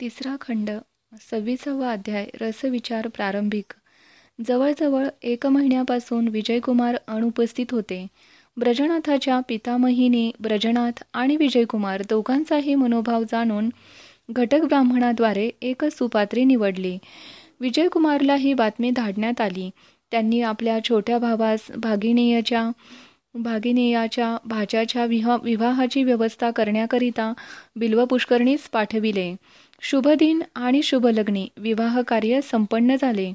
तिसरा खंड सव्वीसावा अध्याय रसविचार प्रारंभिक. जवळजवळ एक महिन्यापासून विजयकुमार अनुपस्थित होते. ब्रजनाथाच्या पितामहीने ब्रजनाथ आणि विजयकुमार दोघांचाही मनोभाव जाणून घटक ब्राह्मणाद्वारे एक सुपात्री निवडली. विजयकुमारला ही बातमी धाडण्यात आली. त्यांनी आपल्या छोट्या भावास भागिनेयच्या भागिनेयाच्या भाच्याच्या विहा विवाहाची व्यवस्था करण्याकरिता बिल्व पुष्करणीस पाठविले. शुभदिन आणि शुभलग्नी. विवाह कार्य संपन्न झाले.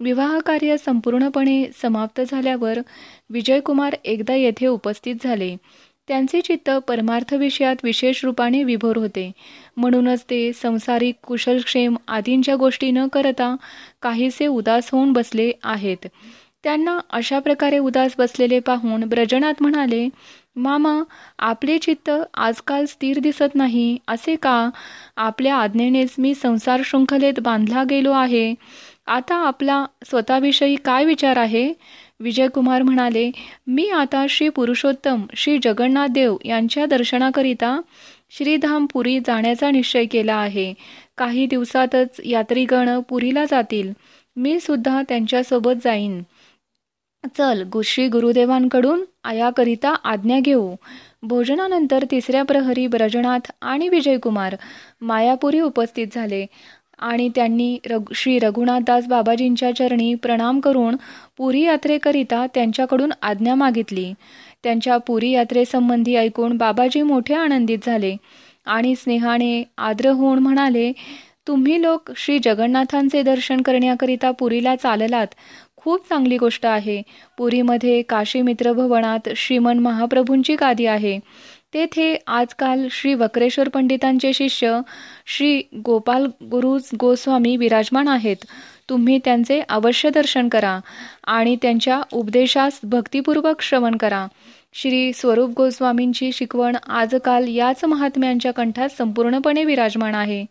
विवाह कार्य संपूर्णपणे समाप्त झाल्यावर विजयकुमार एकदा येथे उपस्थित झाले. त्यांचे चित्त परमार्थ विषयात विशेष रूपाने विभोर होते. म्हणूनच ते संसारिक कुशलक्षेम आदींच्या गोष्टी न करता काहीसे उदास होऊन बसले आहेत. त्यांना अशा प्रकारे उदास बसलेले पाहून ब्रजनाथ म्हणाले मामा आपले चित्त आजकाल स्थिर दिसत नाही असे का? आपल्या आज्ञेनेच मी संसार शृंखलेत बांधला गेलो आहे. आता आपला स्वतःविषयी काय विचार आहे? विजयकुमार म्हणाले मी आता श्री पुरुषोत्तम श्री जगन्नाथ देव यांच्या दर्शनाकरिता श्रीधाम पुरी जाण्याचा निश्चय केला आहे. काही दिवसातच यात्रीगण पुरीला जातील. मी सुद्धा त्यांच्यासोबत जाईन. चल श्री गुरुदेवांकडून आयाकरिता आज्ञा घेऊ. भोजनानंतर तिसऱ्या प्रहरी ब्रजनाथ आणि विजयकुमार मायापुरी उपस्थित झाले आणि त्यांनी रघु श्री रघुनाथदास बाबाजींच्या चरणी प्रणाम करून पुरी यात्रेकरिता त्यांच्याकडून आज्ञा मागितली. त्यांच्या पुरी यात्रेसंबंधी ऐकून बाबाजी मोठे आनंदित झाले आणि स्नेहाने आद्र होऊन म्हणाले तुम्ही लोक श्री जगन्नाथांचे दर्शन करण्याकरिता पुरीला चाललात. खूप चांगली गोष्ट आहे. पुरीमध्ये काशी मित्रभवनात श्रीमन महाप्रभूंची गादी आहे. तेथे आजकाल श्री वक्रेश्वर पंडितांचे शिष्य श्री गोपाल गुरु गोस्वामी विराजमान आहेत. तुम्ही त्यांचे अवश्य दर्शन करा आणि त्यांच्या उपदेशास भक्तिपूर्वक श्रवण करा. श्री स्वरूप गोस्वामींची शिकवण आजकाल याच महात्म्यांच्या कंठात संपूर्णपणे विराजमान आहे.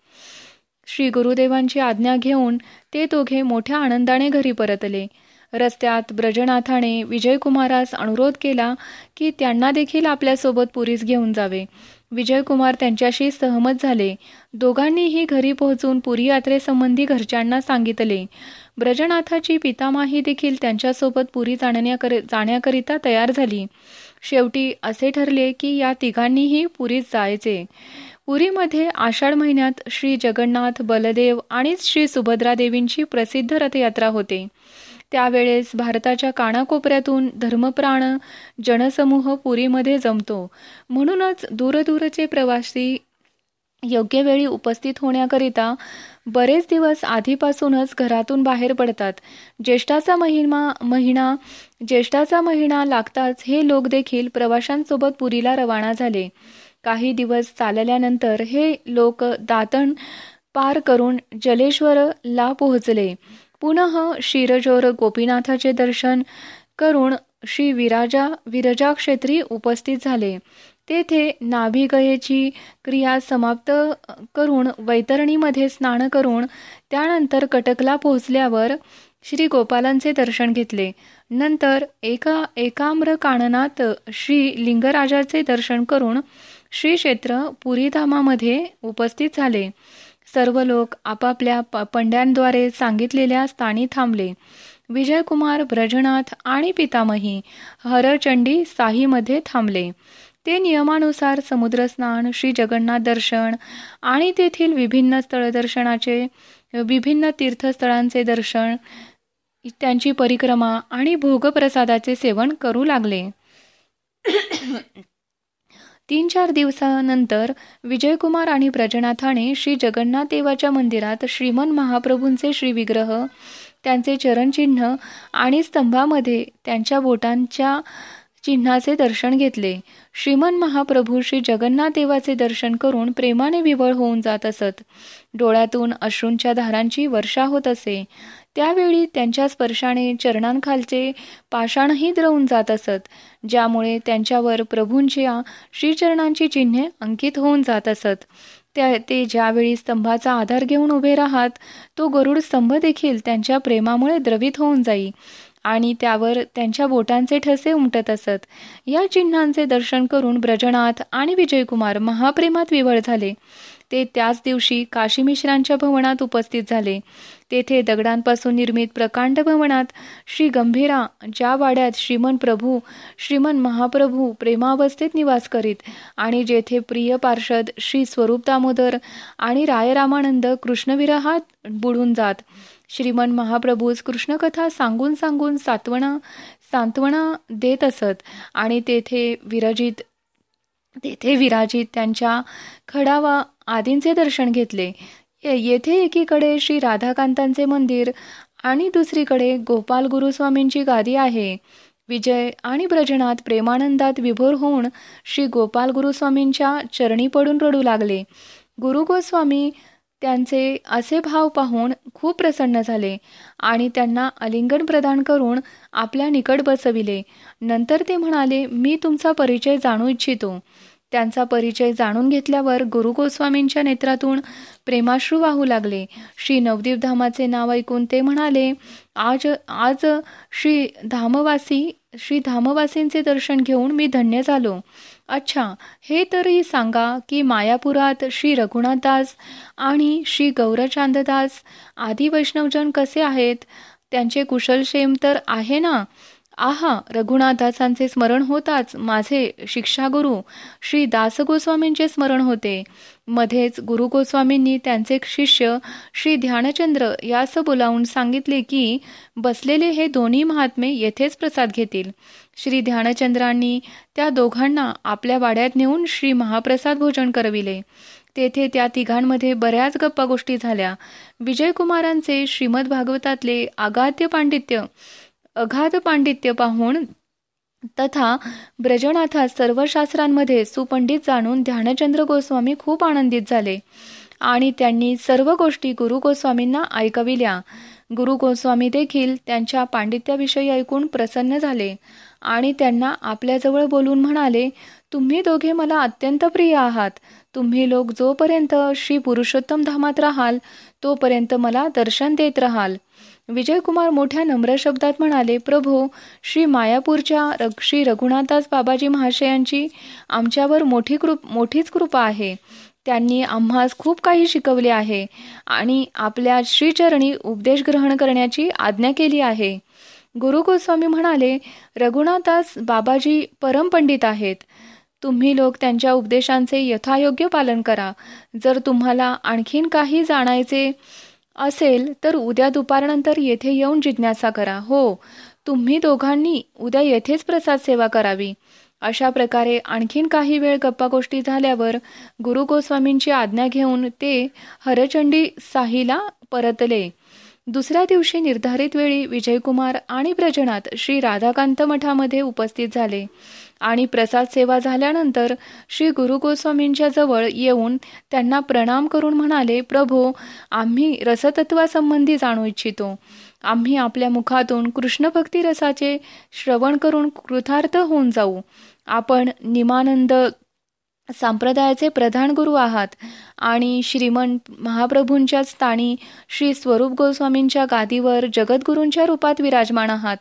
श्री गुरुदेवांची आज्ञा घेऊन ते दोघे मोठ्या आनंदाने घरी परतले. रस्त्यात ब्रजनाथाने विजयकुमारास अनुरोध केला की त्यांना देखील आपल्यासोबत पुरीस घेऊन जावे. विजयकुमार त्यांच्याशी सहमत झाले. दोघांनीही घरी पोहोचून पुरी यात्रेसंबंधी घरच्यांना सांगितले. ब्रजनाथाची पितामाही देखील त्यांच्यासोबत पुरी जाणण्याकर जाण्याकरिता तयार झाली. शेवटी असे ठरले की या तिघांनीही पुरीत जायचे. पुरीमध्ये आषाढ महिन्यात श्री जगन्नाथ बलदेव आणि श्री सुभद्रा देवींची प्रसिद्ध रथयात्रा होते. त्यावेळेस भारताच्या कानाकोपऱ्यातून धर्मप्राण जनसमूह पुरीमध्ये जमतो. म्हणूनच दूरदूरचे प्रवासी योग्य वेळी उपस्थित होण्याकरिता बरेच दिवस आधीपासूनच घरातून बाहेर पडतात. ज्येष्ठाचा महिना महिना ज्येष्ठाचा महिना लागताच हे लोक देखील प्रवाशांसोबत पुरीला रवाना झाले. काही दिवस चालल्यानंतर हे लोक दातण पार करून जलेश्वरला पोहोचले. पुनः शिरजोर गोपीनाथाचे दर्शन करून श्री विराजा विरजा क्षेत्री उपस्थित झाले. तेथे नाभिगयेची क्रिया समाप्त करून वैतरणीमध्ये स्नान करून त्यानंतर कटकला पोहोचल्यावर श्री गोपालांचे दर्शन घेतले. नंतर एका एकाम्र काननात श्री लिंगराजाचे दर्शन करून श्री क्षेत्र पुरीधामामध्ये उपस्थित झाले. सर्व लोक आपापल्या पंड्यांद्वारे सांगितलेल्या स्थानी थांबले. विजयकुमार ब्रजनाथ आणि पितामही हरचंडी साहीमध्ये थांबले. ते नियमानुसार समुद्रस्नान श्री जगन्नाथ दर्शन आणि तेथील विभिन्न स्थळदर्शनाचे विभिन्न तीर्थस्थळांचे दर्शन त्यांची परिक्रमा आणि भोगप्रसादाचे सेवन करू लागले. तीन चार दिवसानंतर विजयकुमार आणि ब्रजनाथाने श्री जगन्नाथ देवाच्या मंदिरात श्रीमन महाप्रभूंचे श्रीविग्रह त्यांचे चरणचिन्ह आणि स्तंभामध्ये त्यांच्या बोटांच्या चिन्हाचे दर्शन घेतले. श्रीमन महाप्रभू श्री जगन्नाथ देवाचे दर्शन करून प्रेमाने विवळ होऊन जात असत. डोळ्यातून अश्रूंच्या धारांची वर्षा होत असे. त्यावेळी त्यांच्या स्पर्शाने चरणांखालचे पाषाणही द्रवून जात असत ज्यामुळे त्यांच्यावर प्रभूंच्या श्रीचरणांची चिन्हे अंकित होऊन जात असत. त्या ते ज्यावेळी स्तंभाचा आधार घेऊन उभे राहत तो गरुड स्तंभ देखील त्यांच्या प्रेमामुळे द्रवित होऊन जाई. आणि त्यावर त्यांच्या बोटांचे ठसे उमटत असत. या चिन्हांचे दर्शन करून ब्रजनाथ आणि विजयकुमार महाप्रेमात विवळ झाले. ते त्याच दिवशी काशी मिश्रांच्या भवनात उपस्थित झाले. तेथे दगडांपासून निर्मित प्रकांड भवनात श्री गंभीरा ज्या वाड्यात श्रीमन प्रभू श्रीमन महाप्रभू प्रेमावस्थेत निवास करीत आणि जेथे प्रिय पार्षद श्री स्वरूप दामोदर आणि रायरामानंद कृष्णविरहात बुडून जात. श्रीमन महाप्रभूस कृष्णकथा सांगून सांगून सात्वना सांत्वना देत असत. आणि तेथे विरजित तेथे विराजित त्यांच्या खडावा आदींचे दर्शन घेतले. येथे एकीकडे श्री राधाकांतांचे मंदिर आणि दुसरीकडे गोपाल गुरुस्वामींची गादी आहे. विजय आणि ब्रजनात प्रेमानंदात विभोर होऊन श्री गोपाल गुरुस्वामींच्या चरणी पडून रडू लागले. गुरु गोस्वामी त्यांचे असे भाव पाहून खूप प्रसन्न झाले आणि त्यांना अलिंगन प्रदान करून आपल्या निकट बसविले. नंतर ते म्हणाले मी तुमचा परिचय जाणू इच्छितो. त्यांचा परिचय जाणून घेतल्यावर गुरु गोस्वामींच्या नेत्रातून प्रेमाश्रू वाहू लागले. श्री नवदीप धामाचे नाव ऐकून ते म्हणाले आज आज श्री धामवासी श्री धामवासींचे दर्शन घेऊन मी धन्य झालो. अच्छा हे तरी सांगा की मायापुरात श्री रघुनाथदास आणि श्री गौरचांददास आदी वैष्णवजन कसे आहेत? त्यांचे कुशलक्षेम तर आहे ना? आहा रघुनाथदासांचे स्मरण होताच माझे शिक्षागुरु श्री दास गोस्वामींचे स्मरण होते. मध्येच गुरु गोस्वामींनी त्यांचे शिष्य श्री ध्यानचंद्र यास बोलावून सांगितले की बसलेले हे दोन्ही महात्मे येथेच प्रसाद घेतील. श्री ध्यानचंद्रांनी त्या दोघांना आपल्या वाड्यात नेऊन श्री महाप्रसाद भोजन करविले. तेथे त्या तिघांमध्ये बऱ्याच गप्पा गोष्टी झाल्या. विजयकुमारांचे श्रीमद भागवतातले अगाध्य पांडित्य अगाध पांडित्य पाहून तथा ब्रजनाथास सर्व शास्त्रांमध्ये सुपंडित जाणून ध्यानचंद्र गोस्वामी खूप आनंदित झाले. आणि त्यांनी सर्व गोष्टी गुरु गोस्वामींना ऐकविल्या. गुरु गोस्वामी देखील त्यांच्या पांडित्याविषयी ऐकून प्रसन्न झाले. आणि त्यांना आपल्याजवळ बोलून म्हणाले तुम्ही दोघे मला अत्यंत प्रिय आहात. तुम्ही लोक जोपर्यंत श्री पुरुषोत्तम धामात राहाल तोपर्यंत मला दर्शन देत राहाल. विजयकुमार मोठ्या नम्र शब्दात म्हणाले प्रभू श्री मायापूरच्या श्री रघुनाथदास बाबाजी महाशयांची आमच्यावर मोठी कृप मोठीच कृपा आहे. त्यांनी आम्हास खूप काही शिकवले आहे आणि आपल्या श्रीचरणी उपदेश ग्रहण करण्याची आज्ञा केली आहे. गुरु गोस्वामी म्हणाले रघुनाथदास बाबाजी परमपंडित आहेत. तुम्ही लोक त्यांच्या उपदेशांचे यथायोग्य पालन करा. जर तुम्हाला आणखीन काही जाणायचे असेल तर उद्या दुपारनंतर येथे येऊन जिज्ञासा करा. हो तुम्ही दोघांनी उद्या येथेच प्रसाद सेवा करावी. अशा प्रकारे आणखीन काही वेळ गप्पा गोष्टी झाल्यावर गुरु गोस्वामींची आज्ञा घेऊन ते हरचंडी साहीला परतले. दुसऱ्या दिवशी निर्धारित वेळी विजयकुमार आणि प्रजनात श्री राधाकांत मठामध्ये उपस्थित झाले. आणि प्रसाद सेवा झाल्यानंतर श्री गुरु गोस्वामींच्या जवळ येऊन त्यांना प्रणाम करून म्हणाले प्रभो आम्ही रसतत्वासंबंधी जाणू इच्छितो. आम्ही आपल्या मुखातून कृष्ण भक्ती रसाचे श्रवण करून कृतार्थ होऊन जाऊ. आपण निमानंद संप्रदायाचे प्रधान गुरु आहात. आणि श्रीमंत महाप्रभूंच्या स्थानी श्री स्वरूप गोस्वामींच्या गादीवर जगद्गुरूंच्या रूपात विराजमान आहात.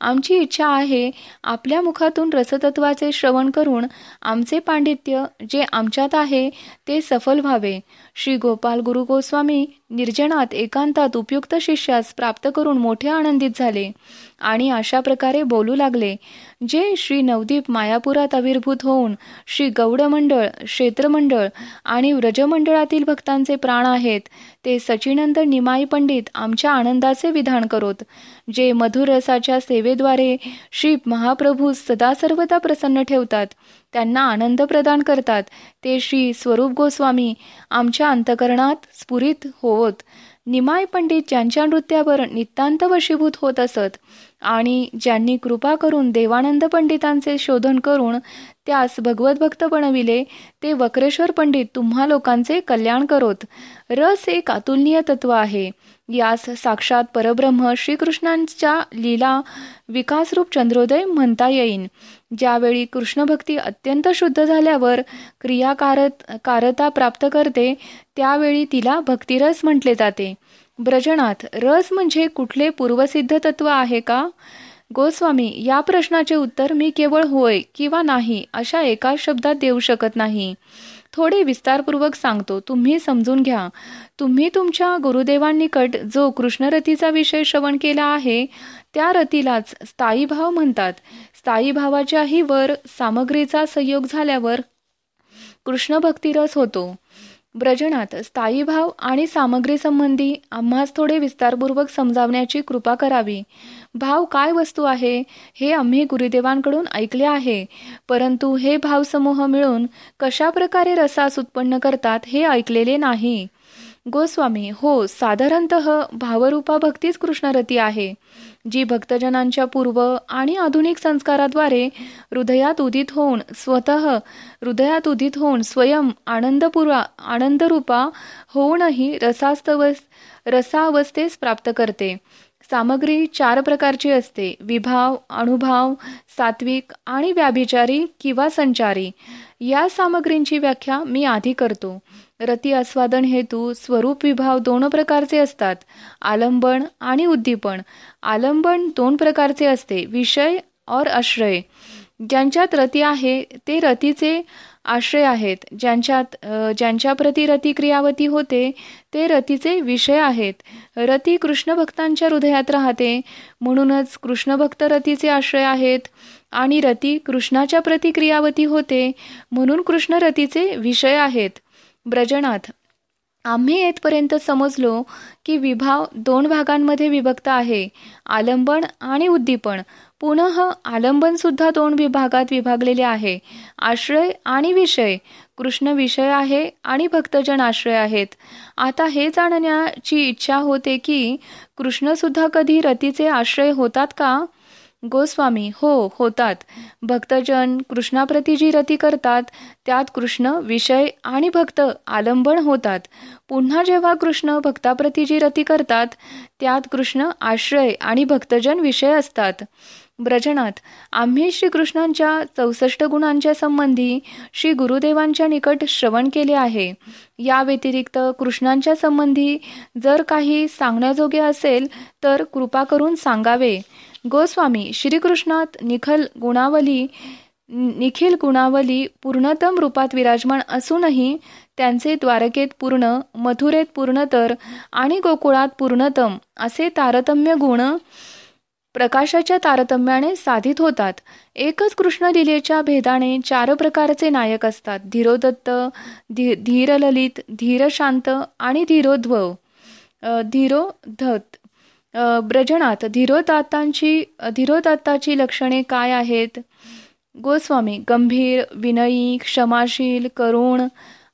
आमची इच्छा आहे आपल्या मुखातून रसतत्वाचे श्रवण करून आमचे पांडित्य जे आमच्यात आहे ते सफल व्हावे. श्री गोपाल गुरु गोस्वामी निर्जनात एकांतात उपयुक्त शिष्यास प्राप्त करून मोठे आनंदित झाले. आणि अशा प्रकारे बोलू लागले. जे श्री नवदीप मायापुरात आविर्भूत होऊन श्री गौडमंडळ क्षेत्रमंडळ आणि व्रजमंडळातील भक्तांचे प्राण आहेत ते सचिनंद निमाई पंडित आमच्या आनंदाचे विधान करोत जे मधुर रसाच्या सेवेद्वारे श्री महाप्रभू सदा सर्वदा प्रसन्न ठेवतात त्यांना आनंद प्रदान करतात ते श्री स्वरूप गोस्वामी आमच्या अंतकरणात स्फुरित होत निमाय पंडित ज्यांच्या नृत्यावर नितांत वशीभूत होत असत आणि ज्यांनी कृपा करून देवानंद पंडितांचे शोधन करून त्यास भगवतभक्त बनविले ते वक्रेश्वर पंडित तुम्हा लोकांचे कल्याण करोत. रस एक अतुलनीय तत्व आहे. यास साक्षात परब्रह्म श्रीकृष्णांच्या लीला विकासरूप चंद्रोदय म्हणता येईन. ज्यावेळी कृष्णभक्ती अत्यंत शुद्ध झाल्यावर क्रियाकारत कारता प्राप्त करते त्यावेळी तिला भक्तिरस म्हटले जाते. ब्रजनाथ रस म्हणजे कुठले पूर्वसिद्ध तत्व आहे का? गोस्वामी या प्रश्नाचे उत्तर मी केवळ होय किंवा नाही अशा एका शब्दात देऊ शकत नाही. थोडे विस्तारपूर्वक सांगतो तुम्ही समजून घ्या. तुम्ही तुमच्या गुरुदेवांनिकट जो कृष्णरथीचा विषय श्रवण केला आहे त्या रथीलाच स्थायी भाव म्हणतात. स्थायी भावाच्याही वर सामग्रीचा संयोग झाल्यावर कृष्ण भक्तिरस होतो. ब्रजनात स्थायी भाव आणि सामग्री संबंधी आम्हास थोडे विस्तारपूर्वक समजावण्याची कृपा करावी. भाव काय वस्तू आहे हे आम्ही गुरुदेवांकडून ऐकले आहे. परंतु हे भावसमूह मिळून कशा प्रकारे रसास उत्पन्न करतात हे ऐकलेले नाही. गोस्वामी हो साधारणत भावरूपा भक्तीच कृष्णरती आहे. जी भक्तजनांच्या पूर्व आणि आधुनिक संस्काराद्वारे हृदयात उदित होऊन स्वतः हृदयात उदित होऊन स्वयं आनंदपुरा आनंदरूपा होऊनही रसास्तव रसावस्थेस प्राप्त करते. सामग्री चार प्रकारची असते. विभाव अनुभव सात्विक आणि व्याभिचारी किंवा संचारी. या सामग्रींची व्याख्या मी आधी करतो. रती आस्वादन हेतू स्वरूप विभाव दोन प्रकारचे असतात. आलंबन आणि उद्दीपन. आलंबन दोन प्रकारचे असते विषय और आश्रय. ज्यांच्यात रती आहे ते रतीचे आश्रय आहेत. ज्यांच्यात ज्यांच्या प्रती रती क्रियावती होते ते रतीचे विषय आहेत. रती कृष्ण भक्तांच्या हृदयात राहते म्हणूनच कृष्णभक्त रतीचे आश्रय आहेत आणि रती कृष्णाच्या प्रतिक्रियावती होते म्हणून कृष्ण रतीचे विषय आहेत. ब्रजनाथ आम्ही येथपर्यंत समजलो की विभाव दोन भागांमध्ये विभक्त आहे आलंबन आणि उद्दीपन. पुनः आलंबन सुद्धा दोन विभागात विभागलेले आहे आश्रय आणि विषय. कृष्ण विषय आहे आणि भक्तजन आश्रय आहेत. आता हे जाणण्याची इच्छा होते की कृष्ण सुद्धा कधी रतीचे आश्रय होतात का? गोस्वामी हो होतात. भक्तजन कृष्णाप्रती जी रती करतात त्यात कृष्ण विषय आणि भक्त आलंबन होतात. पुन्हा जेव्हा कृष्ण भक्ताप्रती जी रती करतात त्यात कृष्ण आश्रय आणि भक्तजन विषय असतात. ब्रजनाथ आम्ही श्रीकृष्णांच्या चौसष्ट गुणांच्या संबंधी श्री गुरुदेवांच्या निकट श्रवण केले आहे. या व्यतिरिक्त कृष्णांच्या संबंधी जर काही सांगण्याजोगे असेल तर कृपा करून सांगावे. गोस्वामी श्रीकृष्णात निखल गुणावली निखिल गुणावली पूर्णतम रूपात विराजमान असूनही त्यांचे द्वारकेत पूर्ण मथुरेत पूर्णतर आणि गोकुळात पूर्णतम असे तारतम्य गुण प्रकाशाच्या तारतम्याने साधित होतात. एकच कृष्ण लिलेच्या भेदाने चार प्रकारचे नायक असतात. धीरोदत्त धी धीरललित धीरशांत आणि धीरोध्वव धीरोधत. ब्रजनात धीरोदात्तांची धीरोदात्ताची लक्षणे काय आहेत? गोस्वामी गंभीर विनयी क्षमाशील करुण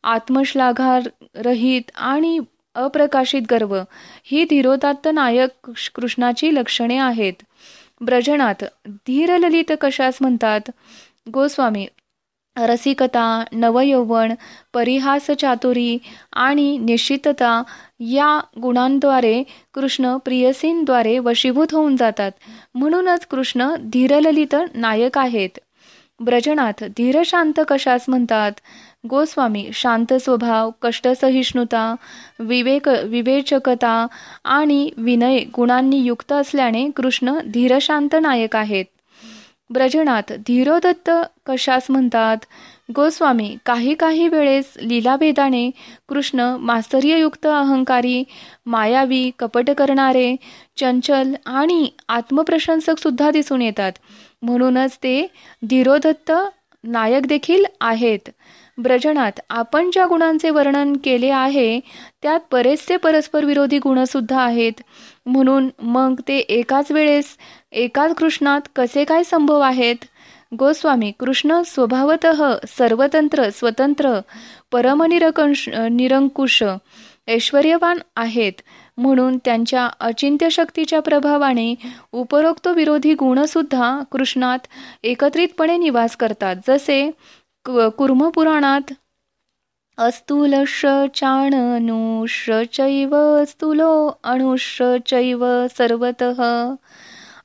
आत्मश्लाघार रहित आणि अप्रकाशित गर्व ही धीरोदात्त नायक कृष्णाची लक्षणे आहेत. ब्रजनात धीरललित कशास म्हणतात? गोस्वामी रसिकता नवयौवन परिहास चातुरी आणि निश्चितता या गुणांद्वारे कृष्ण प्रियसींद्वारे वशीभूत होऊन जातात. म्हणूनच कृष्ण धीरललित नायक आहेत. ब्रजनाथ धीरशांत कशास म्हणतात? गोस्वामी शांत स्वभाव कष्टसहिष्णुता विवेक विवेचकता आणि विनय गुणांनी युक्त असल्याने कृष्ण धीरशांत नायक आहेत. ब्रजनाथ धीरोदत्त कशास म्हणतात? गोस्वामी काही काही वेळेस लीलाभेदाने कृष्ण मास्तर्ययुक्त अहंकारी मायावी कपट करणारे चंचल आणि आत्मप्रशंसक सुद्धा दिसून येतात. म्हणूनच ते धीरोदत्त नायक देखील आहेत. ब्रजनात आपण ज्या गुणांचे वर्णन केले आहे त्यात बरेचसे परस्पर विरोधी गुणसुद्धा आहेत. म्हणून मग ते एकाच वेळेस एकाच कृष्णात कसे काय संभव आहेत? गोस्वामी कृष्ण स्वभावत सर्वतंत्र स्वतंत्र परमनिरकंश निरंकुश ऐश्वर्यवान आहेत. म्हणून त्यांच्या अचिंत्य शक्तीच्या प्रभावाने उपरोक्त विरोधी गुणसुद्धा कृष्णात एकत्रितपणे निवास करतात. जसे कुर्मपुराणात चैव स्थूलो अणुष चैव सर्वतः।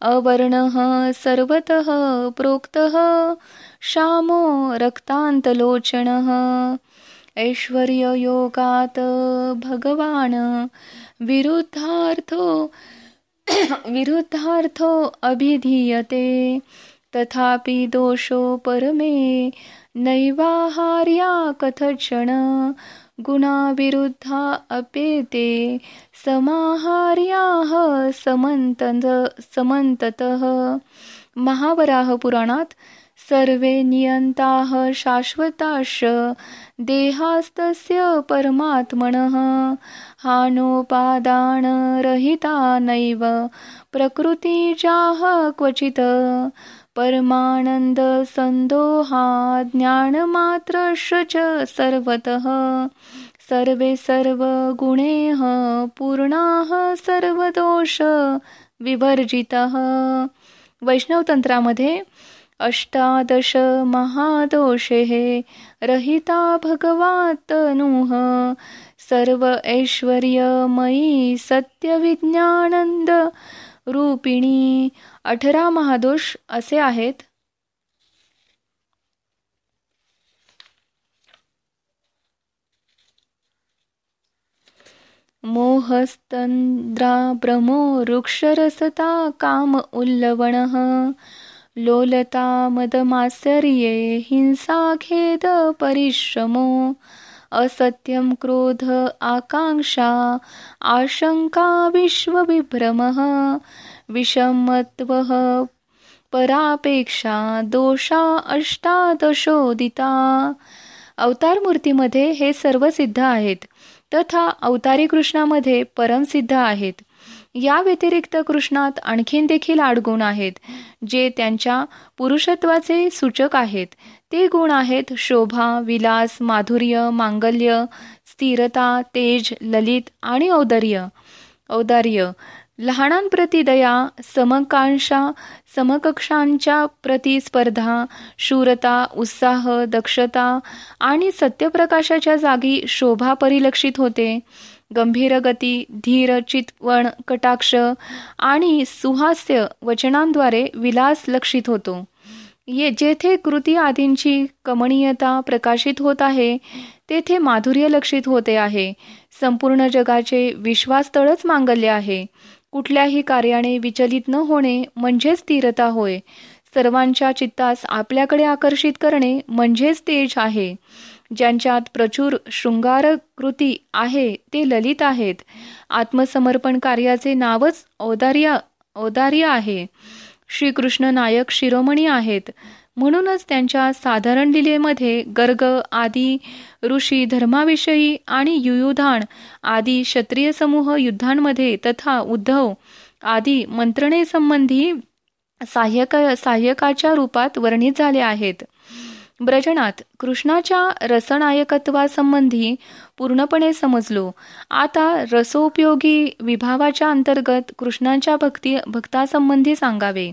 अवर्णः सर्वतः प्रोक्तः श्यामो रक्तान्तलोचनः। ऐश्वर्ययोगात् भगवान् विरुद्धार्थो विरुद्धार्थो अभिधीयते। तथापि दोषो परमे नैवाहार्या कथक्षण गुणाविरुद्धा अपेते। समाहार्याः समंत समन्ततः। महावराह पुराणात सर्वे नियंताः शाश्वताश्च। देहास्तस्य परमात्मनः। हानोपादानरहिता नैव। प्रकृतिजाः क्वचित्। परमानन्दसन्दोहा ज्ञानमात्रश्च च सर्वतः। सर्वे सर्वगुणेः पूर्णाः सर्वदोष विवर्जितः। वैष्णवतंत्रामध्ये अष्टादश महादोषे रहिता भगवातनुः सर्व ऐश्वर्यमयी सत्यविज्ञानंद रूपिणी अठरा महादोष असे आहेत. मोहस्तंद्रा भ्रमो वृक्षरसता काम उल्लवणः लोलता मदमात्सर्ये हिंसा खेद परिश्रमो असत्यं क्रोध आकांक्षा आशंका विश्वविभ्रमः विषमत्व परापेक्षा दोषा अष्टादशोदिता. अवतार मूर्तीमध्ये हे सर्व सिद्ध आहेत. तथा अवतारी कृष्णामध्ये परमसिद्ध आहेत. या व्यतिरिक्त कृष्णात आणखीन देखील आडगुण आहेत जे त्यांच्या पुरुषत्वाचे सूचक आहेत. ते गुण आहेत शोभा विलास माधुर्य मांगल्य स्थिरता तेज ललित आणि औदर्य. औदार्य लहानांप्रती दया समकांक्षा समकक्षांच्या प्रतिस्पर्धा शूरता उत्साह दक्षता आणि सत्यप्रकाशाच्या जागी शोभा परिलक्षित होते. गंभीर गती धीर चितवण कटाक्ष आणि सुहास्य वचनांद्वारे विलास लक्षित होतो. ये जेथे कृती आदींची कमणीयता प्रकाशित होत आहे तेथे माधुर्य लक्षित होते आहे. संपूर्ण जगाचे विश्वासतळच मांगल्य आहे. कुठल्याही कार्याने विचलित न होणे म्हणजे स्थिरता होय. सर्वांच्या चित्तास आपल्याकडे आकर्षित करणे म्हणजेच तेज आहे. ज्यांच्यात प्रचूर शृंगार कृती आहे ते ललित आहेत. आत्मसमर्पण कार्याचे नावच औदार्य औदार्य आहे. श्रीकृष्ण नायक शिरोमणी आहेत. म्हणूनच त्यांच्या साधारण लिलेमध्ये गर्ग आदी ऋषी धर्माविषयी आणि युयुधान आदी क्षत्रिय समूह युद्धांमध्ये तथा उद्धव आदी मंत्रणेसंबंधी सहाय्यक सहाय्यकाच्या रूपात वर्णित झाले आहेत. ब्रजनात कृष्णाच्या रसनायकत्वासंबंधी पूर्णपणे समजलो. आता रसोपयोगी विभावाच्या अंतर्गत कृष्णाच्या भक्ती भक्तासंबंधी सांगावे.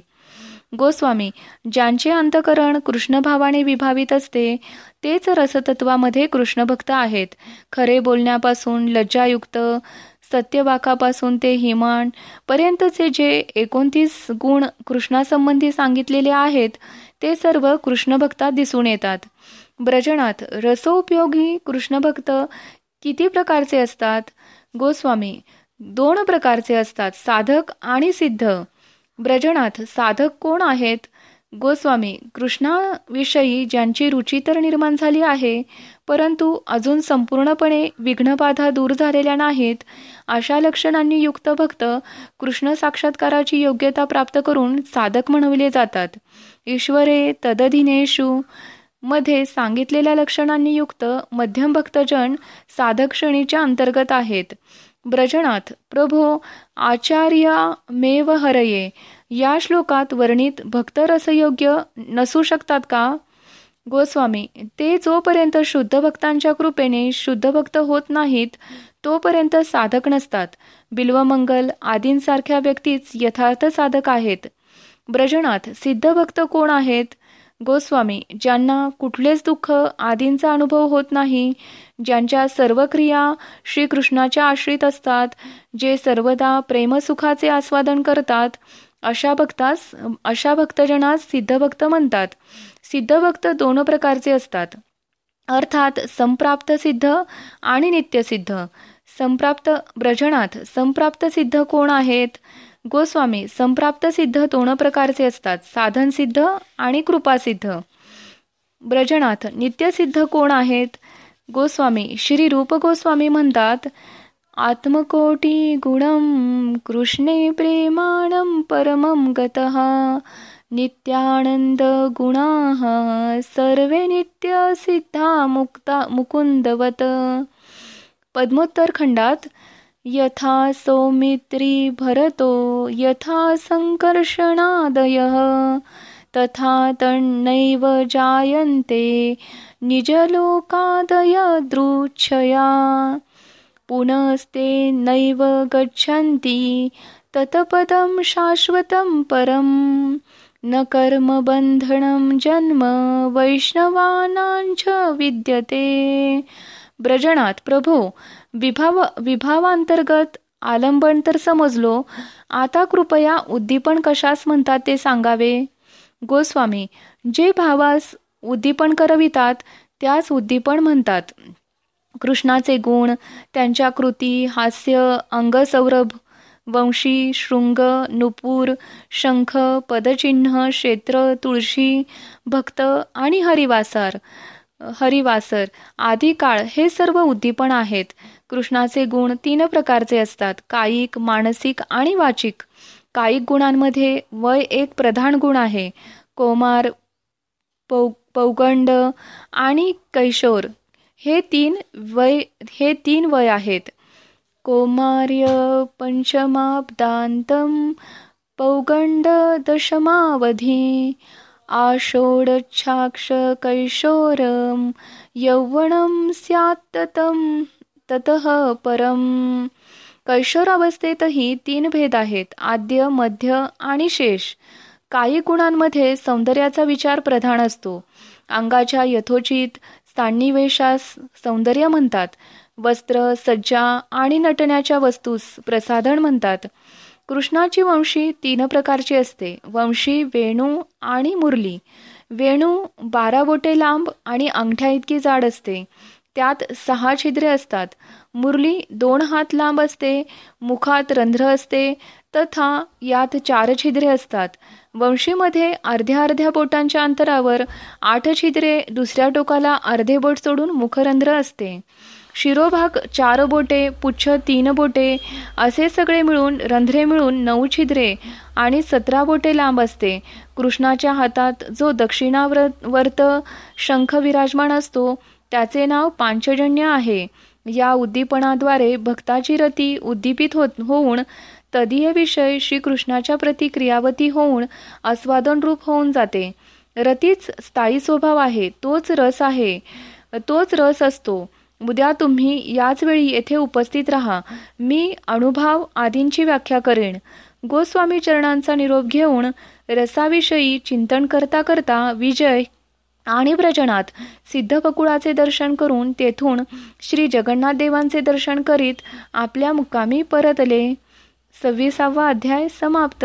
गोस्वामी ज्यांचे अंतकरण कृष्णभावाने विभावित असते तेच रसतत्वामध्ये कृष्णभक्त आहेत. खरे बोलण्यापासून लज्जायुक्त सत्यवाकापासून ते हिमान पर्यंतचे जे एकोणतीस गुण कृष्णासंबंधी सांगितलेले आहेत ते सर्व कृष्णभक्तात दिसून येतात. ब्रजनात रसोपयोगी कृष्णभक्त किती प्रकारचे असतात? गोस्वामी दोन प्रकारचे असतात साधक आणि सिद्ध. ब्रजनाथ साधक कोण आहेत? गोस्वामी कृष्णाविषयी ज्यांची रुची तर निर्माण झाली आहे परंतु अजून संपूर्णपणे विघ्नबाधा दूर झालेल्या नाहीत अशा लक्षणांनी युक्त भक्त कृष्ण साक्षात्काराची योग्यता प्राप्त करून साधक म्हणविले जातात. ईश्वरे तदधिनेशू मध्ये सांगितलेल्या लक्षणांनी युक्त मध्यम भक्तजन साधक श्रेणीच्या अंतर्गत आहेत. ब्रजनाथ प्रभो आचार्या मेव हरये. या श्लोकात वर्णित भक्तरसयोग्य नसू शकतात का? गोस्वामी ते जोपर्यंत शुद्ध भक्तांच्या कृपेने शुद्ध भक्त होत नाहीत तोपर्यंत साधक नसतात. बिल्वमंगल आदींसारख्या व्यक्तीच यथार्थ साधक आहेत. ब्रजनाथ सिद्ध भक्त कोण आहेत? गोस्वामी ज्यांना कुठलेच दुःख आदींचा अनुभव होत नाही ज्यांच्या सर्व क्रिया श्रीकृष्णाच्या आश्रित असतात जे सर्वदा प्रेमसुखाचे आस्वादन करतात अशा भक्तास अशा भक्तजनास सिद्धभक्त म्हणतात. सिद्धभक्त दोन प्रकारचे असतात. अर्थात संप्राप्त सिद्ध आणि नित्यसिद्ध. संप्राप्त ब्रजनाथ संप्राप्त सिद्ध कोण आहेत? गोस्वामी संप्राप्त सिद्ध दोन प्रकारचे असतात. साधन सिद्ध आणि कृपासिद्ध ब्रजनाथ नित्यसिद्ध कोण आहेत? गोस्वामी श्री रूप गोस्वामी म्हणतात आत्मकोटी गुणम कृष्णे प्रेमाणम परमम गत नित्यानंद गुणा सर्वे नित्य सिद्धा मुक्ता मुकुंदवत. पद्मोत्तर खंडात यथा सौमित्री भरतो यथा संकर्षणादय। तथा तन्नैव जायन्ते निजलोकादय दृच्छया। पुनस्ते नैव गच्छन्ति ततपदं शाश्वतं परं न कर्मबन्धनं जन्म वैष्णवानां च विद्यते। ब्रजनात प्रभो विभाव विभावांतर्गत आलंबन तर समजलो. आता कृपया उद्दीपन कशास म्हणतात ते सांगावे? गोस्वामी जे भावास उद्दीपन करवितात त्यास उद्दीपन म्हणतात. कृष्णाचे गुण त्यांच्या कृती हास्य अंगसौरभ वंशी शृंग नुपूर शंख पदचिन्ह क्षेत्र तुळशी भक्त आणि हरिवासार. हरिवासर आदी काळ हे सर्व उद्दीपण आहेत. कृष्णाचे गुण तीन प्रकारचे असतात कायिक मानसिक आणि वाचिक. कायिक गुणांमध्ये वय एक प्रधान गुण आहे. कोमार पौ पौगंड आणि कैशोर हे तीन वय हे तीन वय आहेत. कोमार्य पंचमाब्दांतम पौगंड दशमावधी आषोडच्छाक्ष कैशोरम यौवनम स्यात्ततम ततः परम कैशोरावस्थेतही तीन भेद आहेत आद्य मध्य आणि शेष. काही गुणांमध्ये सौंदर्याचा विचार प्रधान असतो. अंगाच्या यथोचित स्थानिवेशास सौंदर्य म्हणतात. वस्त्र सज्जा आणि नटण्याच्या वस्तूस प्रसाधन म्हणतात. कृष्णाची वंशी तीन प्रकारची असते. वंशी वेणू आणि मुरली. वेणू बारा बोटे लांब आणि अंगठ्या इतकी जाड असते. त्यात सहा छिद्रे असतात. मुरली दोन हात लांब असते मुखात रंध्र असते तथा यात चार छिद्रे असतात. वंशीमध्ये अर्ध्या अर्ध्या बोटांच्या अंतरावर आठ छिद्रे दुसऱ्या टोकाला अर्धे बोट सोडून मुखरंध्र असते. शिरोभाग चार बोटे पुच्छ तीन बोटे असे सगळे मिळून रंध्रे मिळून नऊ छिद्रे आणि सतरा बोटे लांब असते. कृष्णाच्या हातात जो दक्षिणावर्त शंख विराजमान असतो त्याचे नाव पांचजन्य आहे. या उद्दीपनाद्वारे भक्ताची रती उद्दीपित होत होऊन तदीय विषय श्रीकृष्णाच्या प्रती क्रियावती होऊन आस्वादन रूप होऊन जाते. रतीच स्थायी स्वभाव आहे तोच रस आहे. तोच रस असतो. उद्या तुम्ही याच वेळी येथे उपस्थित राहा. मी अनुभव आदींची व्याख्या करेन. गोस्वामी चरणांचा निरोप घेऊन रसाविषयी चिंतन करता करता विजय आणि ब्रजनात सिद्धपकुळाचे दर्शन करून तेथून श्री जगन्नाथ देवांचे दर्शन करीत आपल्या मुक्कामी परतले. सव्वीसावा अध्याय समाप्त.